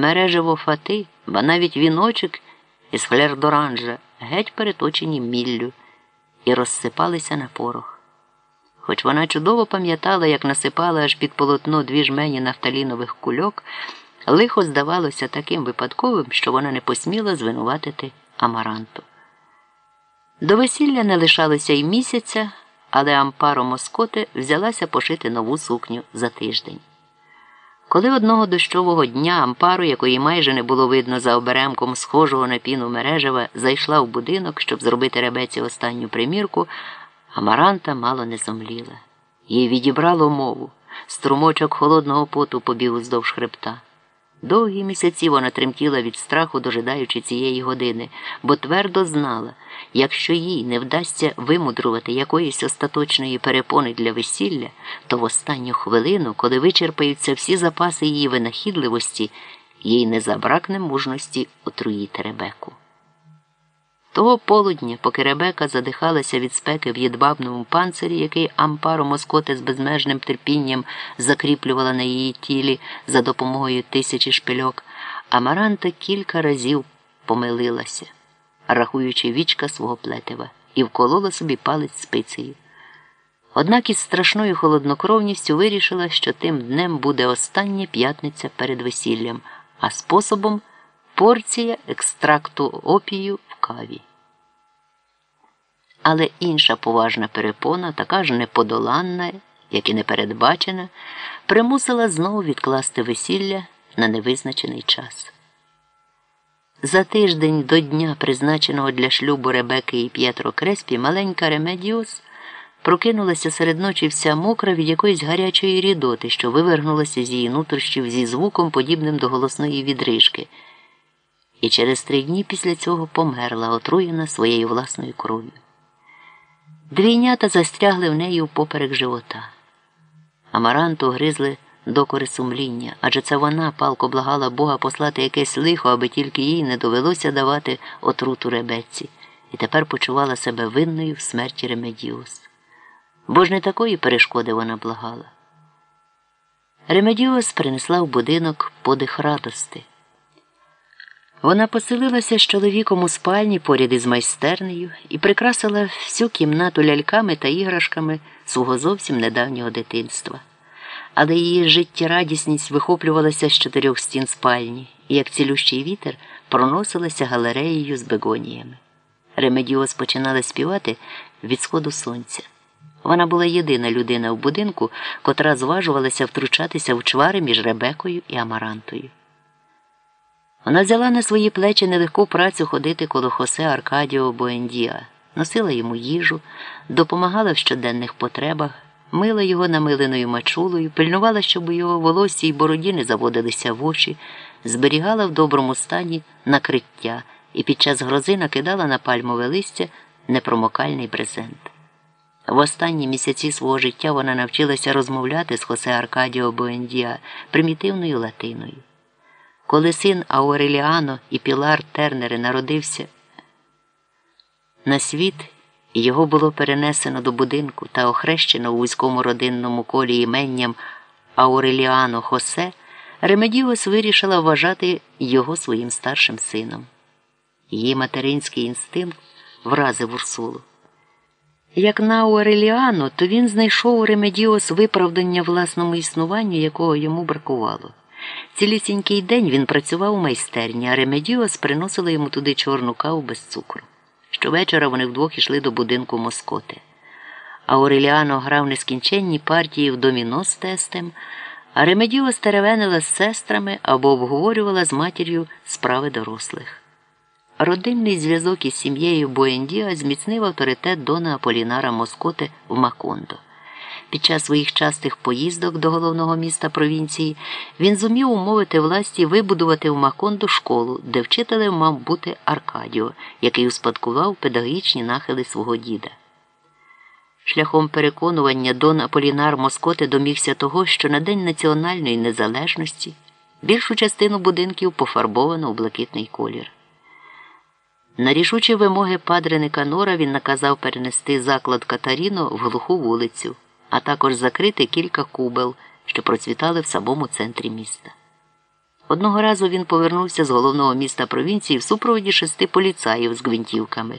мережево фати, ба навіть віночок із флердоранжа геть переточені міллю і розсипалися на порох. Хоч вона чудово пам'ятала, як насипала аж під полотно дві жмені нафталінових кульок, лихо здавалося таким випадковим, що вона не посміла звинуватити Амаранту. До весілля не лишалося й місяця, але Ампаро Москоте взялася пошити нову сукню за тиждень. Коли одного дощового дня Ампару, якої майже не було видно за оберемком схожого на піну мережева, зайшла в будинок, щоб зробити ребеці останню примірку, Амаранта мало не зомліла. Їй відібрало мову. Струмочок холодного поту побіг уздовж хребта. Довгі місяці вона тремтіла від страху, дожидаючи цієї години, бо твердо знала, якщо їй не вдасться вимудрувати якоїсь остаточної перепони для весілля, то в останню хвилину, коли вичерпаються всі запаси її винахідливості, їй не забракне мужності отруїти Ребеку. Того полудня, поки Ребека задихалася від спеки в їдбабному панцирі, який Ампаро Москоте з безмежним терпінням закріплювала на її тілі за допомогою тисячі шпильок, Амаранта кілька разів помилилася, рахуючи вічка свого плетива, і вколола собі палець спицею. Однак із страшною холоднокровністю вирішила, що тим днем буде остання п'ятниця перед весіллям, а способом порція екстракту опію каві. Але інша поважна перепона, така ж неподоланна, як і непередбачена, примусила знову відкласти весілля на невизначений час. За тиждень до дня, призначеного для шлюбу Ребеки і П'єтро Креспі, маленька Ремедіус прокинулася серед ночі вся мокра від якоїсь гарячої рідоти, що вивергнулася з її нутрощів зі звуком, подібним до голосної відрижки, і через три дні після цього померла, отруєна своєю власною кров'ю. Двійнята застрягли в неї впоперек живота. Амаранту гризли докори сумління, адже це вона палко благала Бога послати якесь лихо, аби тільки їй не довелося давати отруту ребеці, і тепер почувала себе винною в смерті Ремедіус. Бо ж не такої перешкоди вона благала. Ремедіус принесла в будинок подих радости. Вона поселилася з чоловіком у спальні поряд із майстернею і прикрасила всю кімнату ляльками та іграшками свого зовсім недавнього дитинства. Але її життєрадісність вихоплювалася з чотирьох стін спальні і, як цілющий вітер, проносилася галереєю з бегоніями. Ремедіос починала співати від сходу сонця. Вона була єдина людина в будинку, котра зважувалася втручатися в чвари між Ребекою і Амарантою. Вона взяла на свої плечі нелегку працю ходити коло Хосе Аркадіо Буендіа, носила йому їжу, допомагала в щоденних потребах, мила його намиленою мачулою, пильнувала, щоб у його волосі й бороді не заводилися воші, зберігала в доброму стані накриття і під час грози накидала на пальмове листя непромокальний брезент. В останні місяці свого життя вона навчилася розмовляти з Хосе Аркадіо Боендіа примітивною латиною. Коли син Ауреліано і Пілар Тернери народився на світ, його було перенесено до будинку та охрещено у вузькому родинному колі іменням Ауреліано Хосе, Ремедіос вирішила вважати його своїм старшим сином. Її материнський інстинкт вразив Урсулу. Як на Ауреліано, то він знайшов у Ремедіос виправдання власному існуванню, якого йому бракувало. Цілісінький день він працював у майстерні, а Ремедіос приносила йому туди чорну каву без цукру. Щовечора вони вдвох ішли до будинку Москоти. Ауреліано грав нескінченні партії в доміно з тестем, а Ремедіос теревенила з сестрами або обговорювала з матір'ю справи дорослих. Родинний зв'язок із сім'єю Буендіа зміцнив авторитет Дона Аполінара Москоти в Макондо. Під час своїх частих поїздок до головного міста провінції він зумів умовити власті вибудувати в Макондо школу, де вчителем мав бути Аркадіо, який успадкував педагогічні нахили свого діда. Шляхом переконування Дон Аполінар Москоти домігся того, що на День національної незалежності більшу частину будинків пофарбовано у блакитний колір. На рішучі вимоги падре Никанора він наказав перенести заклад Катаріно в глуху вулицю а також закрити кілька кубел, що процвітали в самому центрі міста. Одного разу він повернувся з головного міста провінції в супроводі шести поліцаїв з гвинтівками.